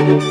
Müzik